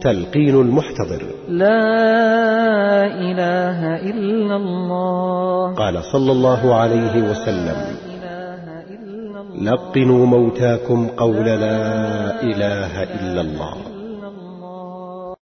تلقين المحتضر. لا إله إلا الله. قال صلى الله عليه وسلم لقنوا موتاكم قول لا إله إلا الله.